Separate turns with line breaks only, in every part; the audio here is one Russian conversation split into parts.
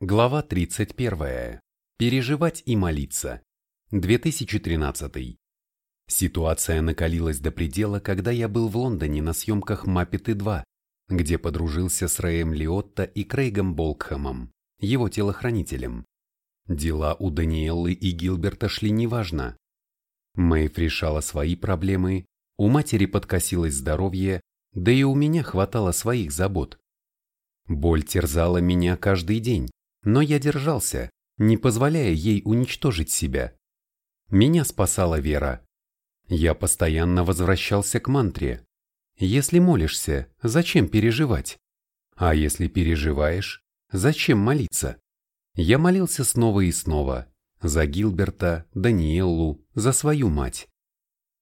Глава 31. Переживать и молиться. 2013. Ситуация накалилась до предела, когда я был в Лондоне на съемках «Маппеты 2», где подружился с Рэем Лиотто и Крейгом Болкхэмом, его телохранителем. Дела у Даниэллы и Гилберта шли неважно. Мэйв решала свои проблемы, у матери подкосилось здоровье, да и у меня хватало своих забот. Боль терзала меня каждый день но я держался, не позволяя ей уничтожить себя. Меня спасала вера. Я постоянно возвращался к мантре. Если молишься, зачем переживать? А если переживаешь, зачем молиться? Я молился снова и снова. За Гилберта, Даниэллу, за свою мать.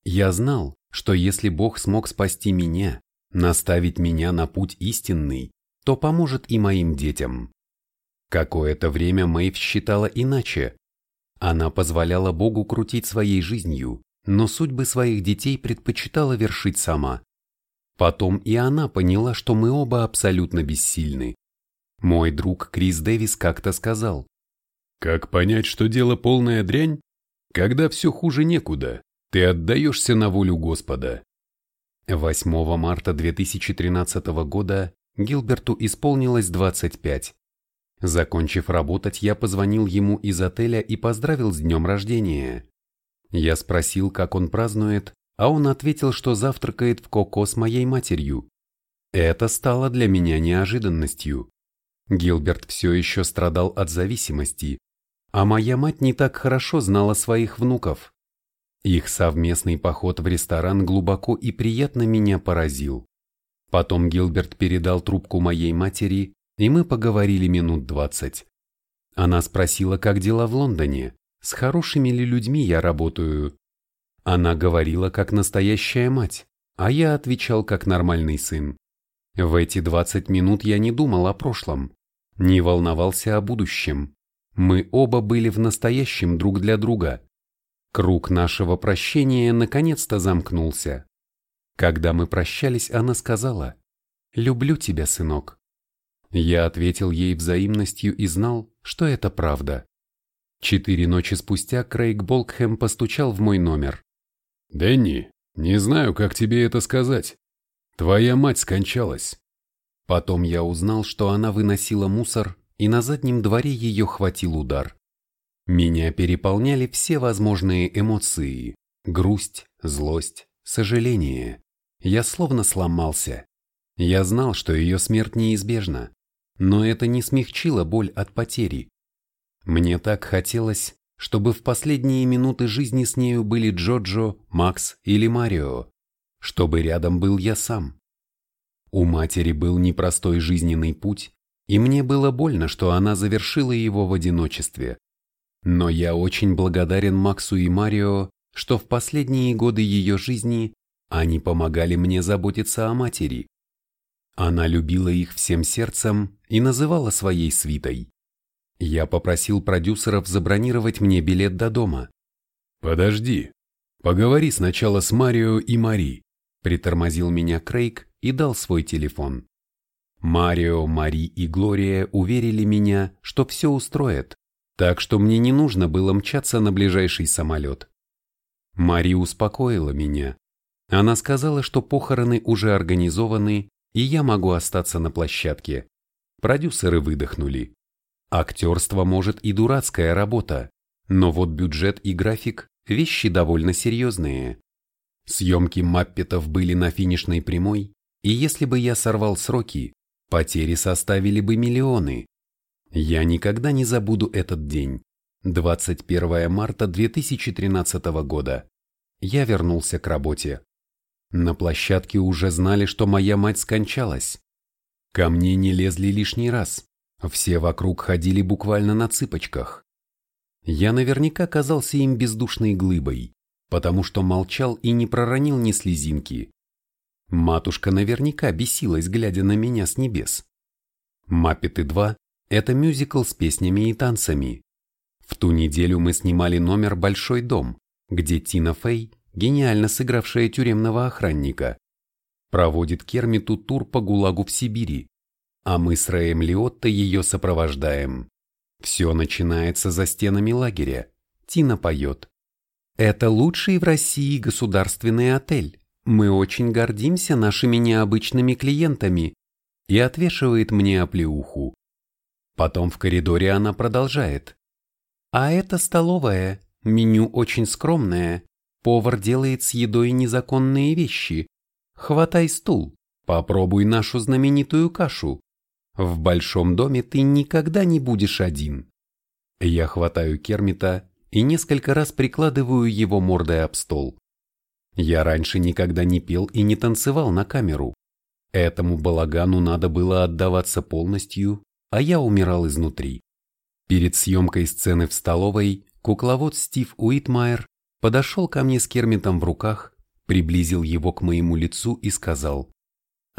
Я знал, что если Бог смог спасти меня, наставить меня на путь истинный, то поможет и моим детям. Какое-то время Мэйв считала иначе. Она позволяла Богу крутить своей жизнью, но судьбы своих детей предпочитала вершить сама. Потом и она поняла, что мы оба абсолютно бессильны. Мой друг Крис Дэвис как-то сказал. «Как понять, что дело полная дрянь? Когда все хуже некуда, ты отдаешься на волю Господа». 8 марта 2013 года Гилберту исполнилось 25. Закончив работать, я позвонил ему из отеля и поздравил с днем рождения. Я спросил, как он празднует, а он ответил, что завтракает в Коко с моей матерью. Это стало для меня неожиданностью. Гилберт все еще страдал от зависимости, а моя мать не так хорошо знала своих внуков. Их совместный поход в ресторан глубоко и приятно меня поразил. Потом Гилберт передал трубку моей матери, и мы поговорили минут двадцать. Она спросила, как дела в Лондоне, с хорошими ли людьми я работаю. Она говорила, как настоящая мать, а я отвечал, как нормальный сын. В эти двадцать минут я не думал о прошлом, не волновался о будущем. Мы оба были в настоящем друг для друга. Круг нашего прощения наконец-то замкнулся. Когда мы прощались, она сказала, «Люблю тебя, сынок». Я ответил ей взаимностью и знал, что это правда. Четыре ночи спустя Крейг Болкхэм постучал в мой номер. «Дэнни, не знаю, как тебе это сказать. Твоя мать скончалась». Потом я узнал, что она выносила мусор, и на заднем дворе ее хватил удар. Меня переполняли все возможные эмоции – грусть, злость, сожаление. Я словно сломался. Я знал, что ее смерть неизбежна. Но это не смягчило боль от потери. Мне так хотелось, чтобы в последние минуты жизни с нею были Джоджо, Макс или Марио, чтобы рядом был я сам. У матери был непростой жизненный путь, и мне было больно, что она завершила его в одиночестве. Но я очень благодарен Максу и Марио, что в последние годы ее жизни они помогали мне заботиться о матери. Она любила их всем сердцем и называла своей свитой. Я попросил продюсеров забронировать мне билет до дома. «Подожди, поговори сначала с Марио и Мари», притормозил меня Крейг и дал свой телефон. Марио, Мари и Глория уверили меня, что все устроят, так что мне не нужно было мчаться на ближайший самолет. Мари успокоила меня. Она сказала, что похороны уже организованы и я могу остаться на площадке. Продюсеры выдохнули. Актерство может и дурацкая работа, но вот бюджет и график – вещи довольно серьезные. Съемки Маппетов были на финишной прямой, и если бы я сорвал сроки, потери составили бы миллионы. Я никогда не забуду этот день. 21 марта 2013 года. Я вернулся к работе. На площадке уже знали, что моя мать скончалась. Ко мне не лезли лишний раз. Все вокруг ходили буквально на цыпочках. Я наверняка казался им бездушной глыбой, потому что молчал и не проронил ни слезинки. Матушка наверняка бесилась, глядя на меня с небес. «Маппеты 2» — это мюзикл с песнями и танцами. В ту неделю мы снимали номер «Большой дом», где Тина Фей гениально сыгравшая тюремного охранника, проводит Кермиту тур по ГУЛАГу в Сибири, а мы с Рэем Лиотто ее сопровождаем. Все начинается за стенами лагеря. Тина поет. Это лучший в России государственный отель. Мы очень гордимся нашими необычными клиентами. И отвешивает мне оплеуху. Потом в коридоре она продолжает. А это столовая. Меню очень скромное. Повар делает с едой незаконные вещи. Хватай стул. Попробуй нашу знаменитую кашу. В большом доме ты никогда не будешь один. Я хватаю Кермита и несколько раз прикладываю его мордой об стол. Я раньше никогда не пел и не танцевал на камеру. Этому балагану надо было отдаваться полностью, а я умирал изнутри. Перед съемкой сцены в столовой кукловод Стив Уитмайер подошел ко мне с Кермитом в руках, приблизил его к моему лицу и сказал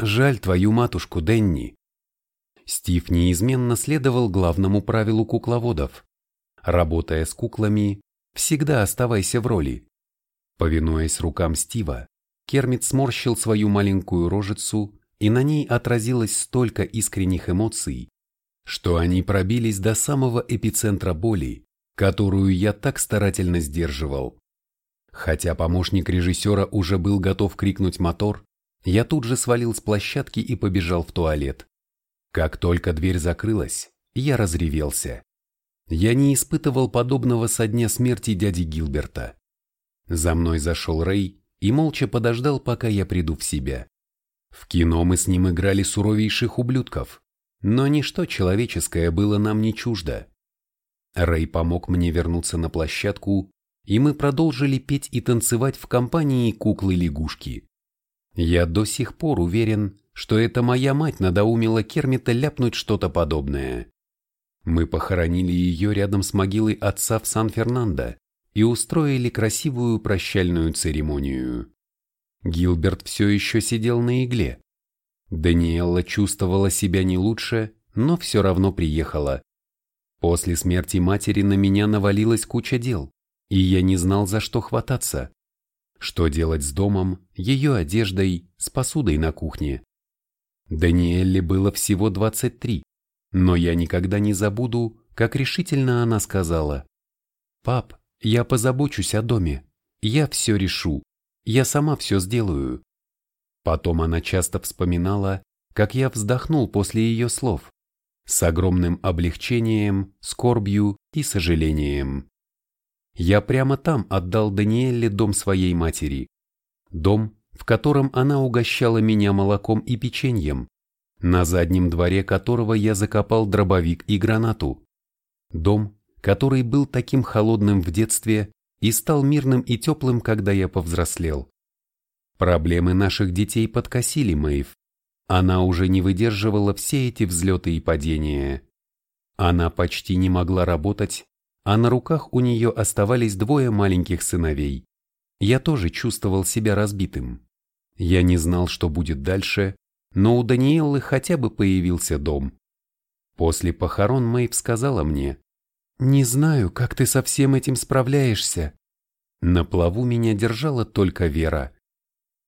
«Жаль твою матушку, Денни». Стив неизменно следовал главному правилу кукловодов Работая с куклами, всегда оставайся в роли. Повинуясь рукам Стива, Кермит сморщил свою маленькую рожицу, и на ней отразилось столько искренних эмоций, что они пробились до самого эпицентра боли, которую я так старательно сдерживал. Хотя помощник режиссера уже был готов крикнуть мотор, я тут же свалил с площадки и побежал в туалет. Как только дверь закрылась, я разревелся. Я не испытывал подобного со дня смерти дяди Гилберта. За мной зашел Рэй и молча подождал, пока я приду в себя. В кино мы с ним играли суровейших ублюдков, но ничто человеческое было нам не чуждо. Рэй помог мне вернуться на площадку, и мы продолжили петь и танцевать в компании куклы-лягушки. Я до сих пор уверен, что это моя мать надоумила Кермита ляпнуть что-то подобное. Мы похоронили ее рядом с могилой отца в Сан-Фернандо и устроили красивую прощальную церемонию. Гилберт все еще сидел на игле. Даниэлла чувствовала себя не лучше, но все равно приехала. После смерти матери на меня навалилась куча дел, и я не знал, за что хвататься. Что делать с домом, ее одеждой, с посудой на кухне. Даниэлле было всего 23, но я никогда не забуду, как решительно она сказала. «Пап, я позабочусь о доме. Я все решу. Я сама все сделаю». Потом она часто вспоминала, как я вздохнул после ее слов, с огромным облегчением, скорбью и сожалением. Я прямо там отдал Даниэле дом своей матери. Дом, в котором она угощала меня молоком и печеньем, на заднем дворе которого я закопал дробовик и гранату. Дом, который был таким холодным в детстве и стал мирным и теплым, когда я повзрослел. Проблемы наших детей подкосили Мэйв. Она уже не выдерживала все эти взлеты и падения. Она почти не могла работать, а на руках у нее оставались двое маленьких сыновей. Я тоже чувствовал себя разбитым. Я не знал, что будет дальше, но у Даниэллы хотя бы появился дом. После похорон Мэйв сказала мне, «Не знаю, как ты со всем этим справляешься». На плаву меня держала только Вера.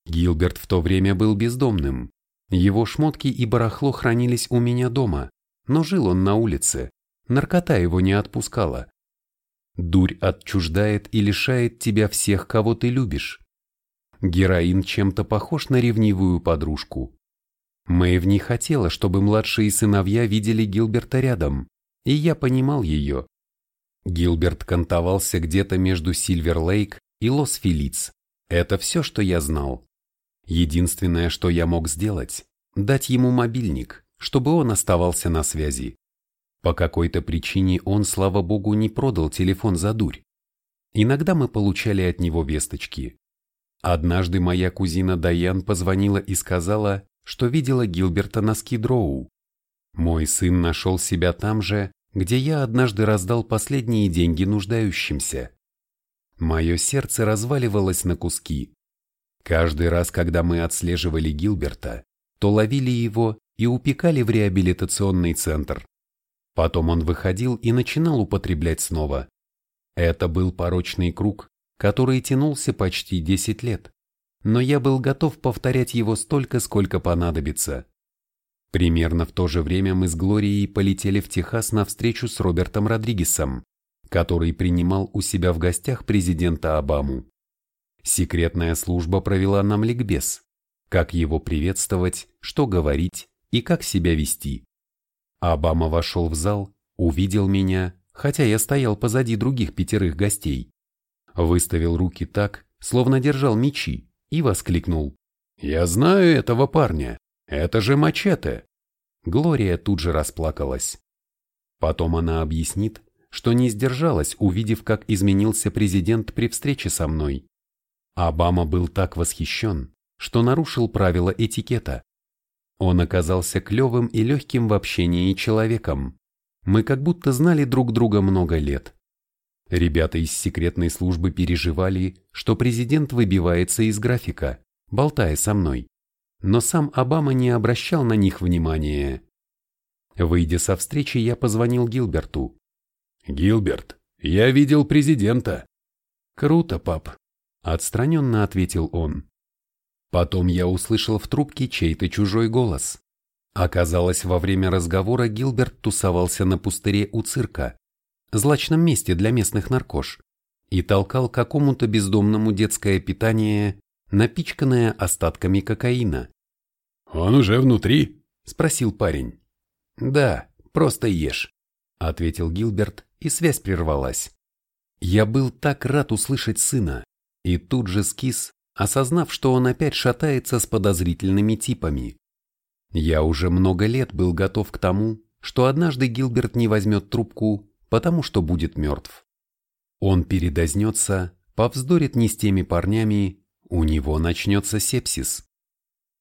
Гилберт в то время был бездомным. Его шмотки и барахло хранились у меня дома, но жил он на улице, наркота его не отпускала. Дурь отчуждает и лишает тебя всех, кого ты любишь. Героин чем-то похож на ревнивую подружку. Мэйв не хотела, чтобы младшие сыновья видели Гилберта рядом, и я понимал ее. Гилберт кантовался где-то между Сильвер-Лейк и Лос-Фелиц. Это все, что я знал. Единственное, что я мог сделать, дать ему мобильник, чтобы он оставался на связи. По какой-то причине он, слава богу, не продал телефон за дурь. Иногда мы получали от него весточки. Однажды моя кузина Даян позвонила и сказала, что видела Гилберта на Скидроу. Мой сын нашел себя там же, где я однажды раздал последние деньги нуждающимся. Мое сердце разваливалось на куски. Каждый раз, когда мы отслеживали Гилберта, то ловили его и упекали в реабилитационный центр. Потом он выходил и начинал употреблять снова. Это был порочный круг, который тянулся почти 10 лет но я был готов повторять его столько, сколько понадобится. Примерно в то же время мы с Глорией полетели в Техас на встречу с Робертом Родригесом, который принимал у себя в гостях президента Обаму. Секретная служба провела нам ликбез, как его приветствовать, что говорить и как себя вести. Обама вошел в зал, увидел меня, хотя я стоял позади других пятерых гостей, выставил руки так, словно держал мечи, и воскликнул. «Я знаю этого парня, это же мачете!» Глория тут же расплакалась. Потом она объяснит, что не сдержалась, увидев, как изменился президент при встрече со мной. Обама был так восхищен, что нарушил правила этикета. Он оказался клевым и легким в общении человеком. Мы как будто знали друг друга много лет. Ребята из секретной службы переживали, что президент выбивается из графика, болтая со мной. Но сам Обама не обращал на них внимания. Выйдя со встречи, я позвонил Гилберту. «Гилберт, я видел президента». «Круто, пап», — отстраненно ответил он. Потом я услышал в трубке чей-то чужой голос. Оказалось, во время разговора Гилберт тусовался на пустыре у цирка, злачном месте для местных наркош, и толкал какому-то бездомному детское питание, напичканное остатками кокаина.
«Он уже внутри?»
– спросил парень. «Да, просто ешь», – ответил Гилберт, и связь прервалась. Я был так рад услышать сына, и тут же скис, осознав, что он опять шатается с подозрительными типами. Я уже много лет был готов к тому, что однажды Гилберт не возьмет трубку, потому что будет мертв. Он передознется, повздорит не с теми парнями, у него начнется сепсис.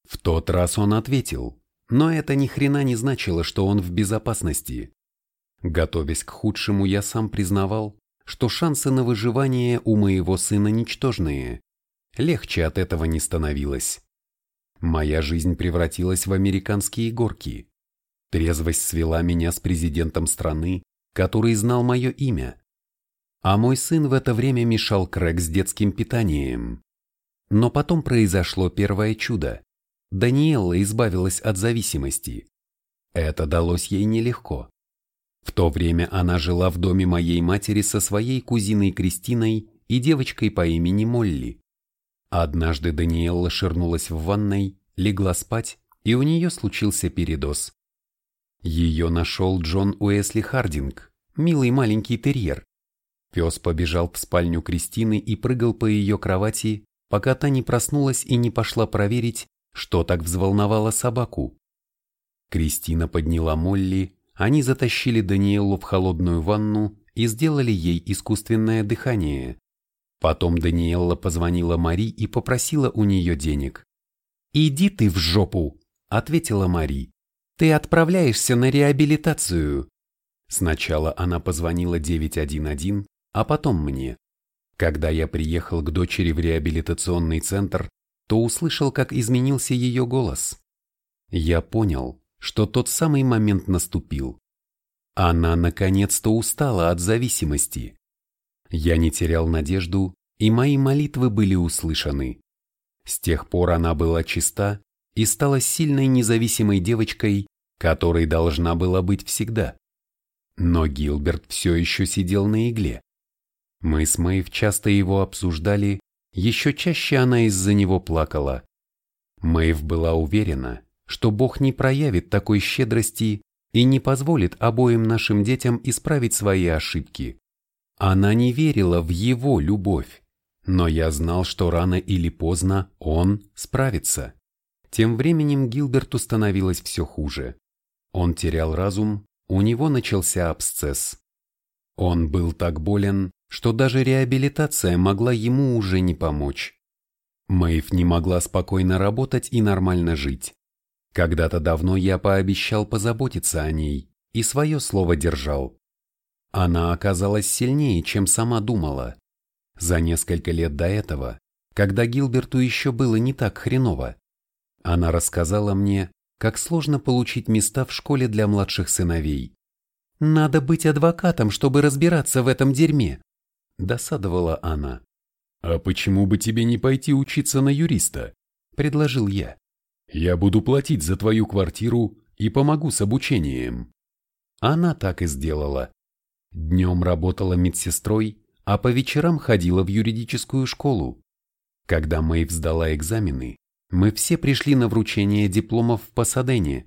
В тот раз он ответил, но это ни хрена не значило, что он в безопасности. Готовясь к худшему, я сам признавал, что шансы на выживание у моего сына ничтожные. Легче от этого не становилось. Моя жизнь превратилась в американские горки. Трезвость свела меня с президентом страны, который знал мое имя. А мой сын в это время мешал крэк с детским питанием. Но потом произошло первое чудо. Даниэлла избавилась от зависимости. Это далось ей нелегко. В то время она жила в доме моей матери со своей кузиной Кристиной и девочкой по имени Молли. Однажды Даниэлла ширнулась в ванной, легла спать, и у нее случился передоз. Ее нашел Джон Уэсли Хардинг, милый маленький терьер. Пес побежал в спальню Кристины и прыгал по ее кровати, пока та не проснулась и не пошла проверить, что так взволновало собаку. Кристина подняла Молли, они затащили Даниэлу в холодную ванну и сделали ей искусственное дыхание. Потом Даниэлла позвонила Мари и попросила у нее денег. «Иди ты в жопу!» – ответила Мари. «Ты отправляешься на реабилитацию!» Сначала она позвонила 911, а потом мне. Когда я приехал к дочери в реабилитационный центр, то услышал, как изменился ее голос. Я понял, что тот самый момент наступил. Она наконец-то устала от зависимости. Я не терял надежду, и мои молитвы были услышаны. С тех пор она была чиста и стала сильной независимой девочкой, которой должна была быть всегда. Но Гилберт все еще сидел на игле. Мы с Мэйв часто его обсуждали, еще чаще она из-за него плакала. Мэйв была уверена, что Бог не проявит такой щедрости и не позволит обоим нашим детям исправить свои ошибки. Она не верила в его любовь, но я знал, что рано или поздно он справится. Тем временем Гилберту становилось все хуже. Он терял разум, у него начался абсцесс. Он был так болен, что даже реабилитация могла ему уже не помочь. Мэйв не могла спокойно работать и нормально жить. Когда-то давно я пообещал позаботиться о ней и свое слово держал. Она оказалась сильнее, чем сама думала. За несколько лет до этого, когда Гилберту еще было не так хреново, она рассказала мне, как сложно получить места в школе для младших сыновей. «Надо быть адвокатом, чтобы разбираться в этом дерьме», – досадовала она.
«А почему бы тебе не пойти учиться на юриста?» – предложил я. «Я буду платить за твою квартиру и помогу с обучением.
Она так и сделала. Днем работала медсестрой, а по вечерам ходила в юридическую школу. Когда Мэйв сдала экзамены, мы все пришли на вручение дипломов в Пасадене.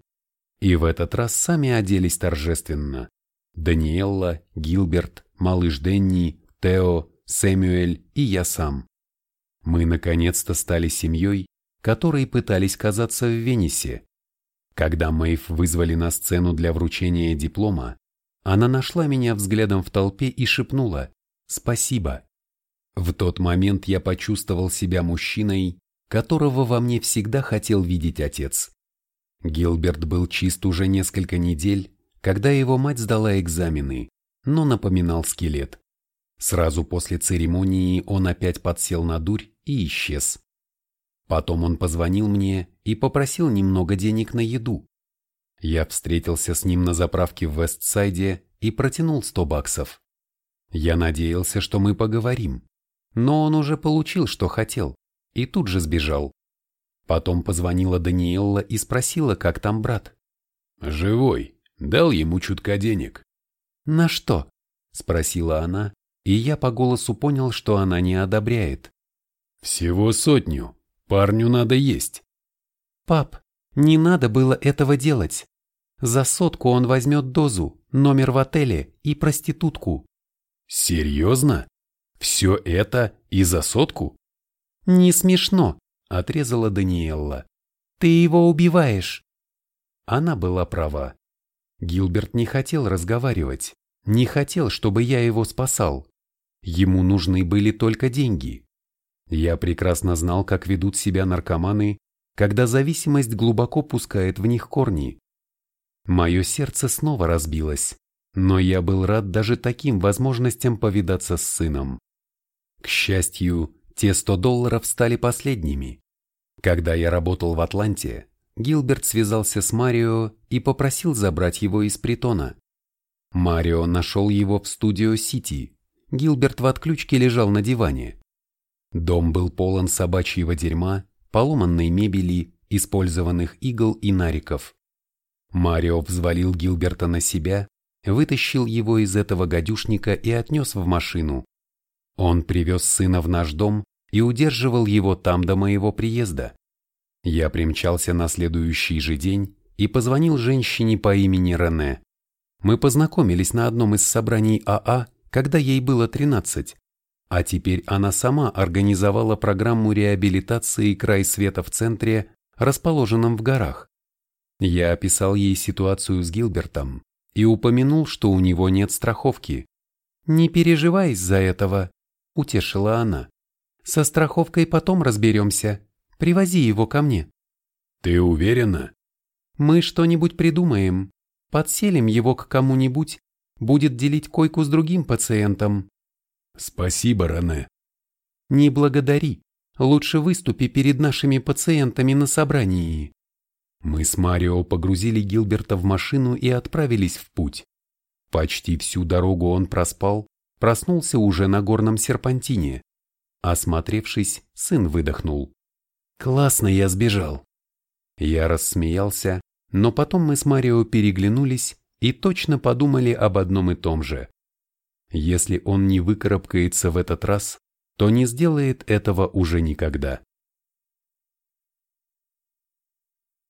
И в этот раз сами оделись торжественно. Даниэлла, Гилберт, малыш Денни, Тео, Сэмюэль и я сам. Мы наконец-то стали семьей, которой пытались казаться в Венесе. Когда Мэйв вызвали на сцену для вручения диплома, она нашла меня взглядом в толпе и шепнула «Спасибо». В тот момент я почувствовал себя мужчиной, которого во мне всегда хотел видеть отец. Гилберт был чист уже несколько недель, когда его мать сдала экзамены, но напоминал скелет. Сразу после церемонии он опять подсел на дурь и исчез. Потом он позвонил мне и попросил немного денег на еду. Я встретился с ним на заправке в Вестсайде и протянул 100 баксов. Я надеялся, что мы поговорим, но он уже получил, что хотел, и тут же сбежал. Потом позвонила Даниэлла и спросила, как там брат.
«Живой. Дал ему чутка денег».
«На что?» – спросила она, и я по голосу понял, что она не одобряет.
«Всего сотню. Парню надо есть».
«Пап, не надо было этого делать. За сотку он возьмет дозу, номер в отеле и проститутку».
«Серьезно? Все это и за сотку?»
«Не смешно», — отрезала Даниэлла. «Ты его убиваешь». Она была права. Гилберт не хотел разговаривать, не хотел, чтобы я его спасал. Ему нужны были только деньги. Я прекрасно знал, как ведут себя наркоманы, когда зависимость глубоко пускает в них корни. Мое сердце снова разбилось, но я был рад даже таким возможностям повидаться с сыном. К счастью, те 100 долларов стали последними. Когда я работал в Атланте, Гилберт связался с Марио и попросил забрать его из притона. Марио нашел его в студио Сити. Гилберт в отключке лежал на диване. Дом был полон собачьего дерьма, поломанной мебели, использованных игл и нариков. Марио взвалил Гилберта на себя, вытащил его из этого гадюшника и отнес в машину. Он привез сына в наш дом и удерживал его там до моего приезда. Я примчался на следующий же день и позвонил женщине по имени Рене. Мы познакомились на одном из собраний АА, когда ей было 13, а теперь она сама организовала программу реабилитации «Край света» в центре, расположенном в горах. Я описал ей ситуацию с Гилбертом и упомянул, что у него нет страховки. «Не переживай из-за этого», — утешила она. «Со страховкой потом разберемся. Привози его ко мне».
«Ты уверена?»
«Мы что-нибудь придумаем. Подселим его к кому-нибудь. Будет делить койку с другим пациентом».
«Спасибо, Рене».
«Не благодари. Лучше выступи перед нашими пациентами на собрании». Мы с Марио погрузили Гилберта в машину и отправились в путь. Почти всю дорогу он проспал, проснулся уже на горном серпантине. Осмотревшись, сын выдохнул. «Классно я сбежал». Я рассмеялся, но потом мы с Марио переглянулись и точно подумали об одном и том же. Если он не выкарабкается в этот раз, то не сделает этого уже никогда.